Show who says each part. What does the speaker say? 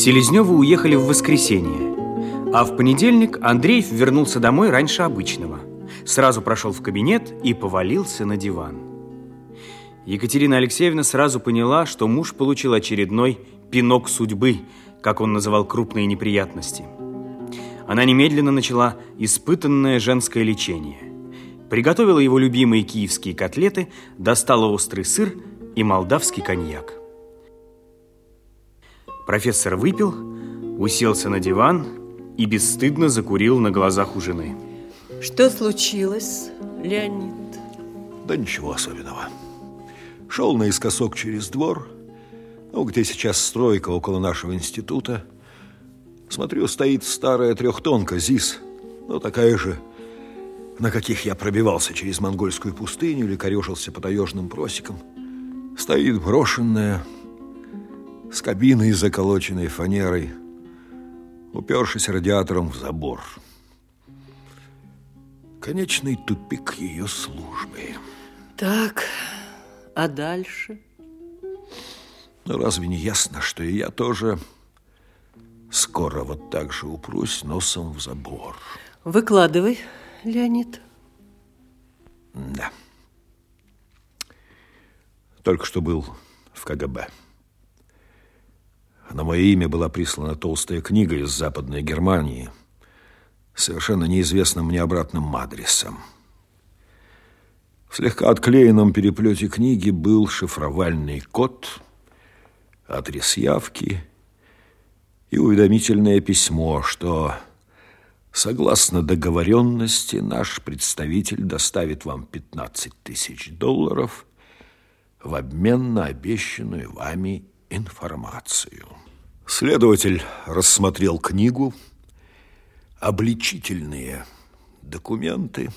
Speaker 1: Селезневы уехали в воскресенье, а в понедельник Андреев вернулся домой раньше обычного. Сразу прошел в кабинет и повалился на диван. Екатерина Алексеевна сразу поняла, что муж получил очередной пинок судьбы, как он называл крупные неприятности. Она немедленно начала испытанное женское лечение. Приготовила его любимые киевские котлеты, достала острый сыр и молдавский коньяк. Профессор выпил, уселся на диван и бесстыдно закурил на глазах у жены.
Speaker 2: Что случилось, Леонид?
Speaker 3: Да ничего особенного. Шел наискосок через двор, ну, где сейчас стройка около нашего института. Смотрю, стоит старая трехтонка ЗИС, ну, такая же, на каких я пробивался через монгольскую пустыню или корешился по таежным просекам. Стоит брошенная, с кабиной, заколоченной фанерой, упершись радиатором в забор. Конечный тупик ее службы.
Speaker 2: Так, а дальше?
Speaker 3: Но разве не ясно, что и я тоже скоро вот так же упрусь носом в забор?
Speaker 2: Выкладывай, Леонид.
Speaker 3: Да. Только что был в КГБ. На мое имя была прислана толстая книга из Западной Германии совершенно неизвестным мне обратным адресом. В слегка отклеенном переплете книги был шифровальный код, адрес явки и уведомительное письмо, что, согласно договоренности, наш представитель доставит вам 15 тысяч долларов в обмен на обещанную вами информацию. Следователь рассмотрел книгу, обличительные документы,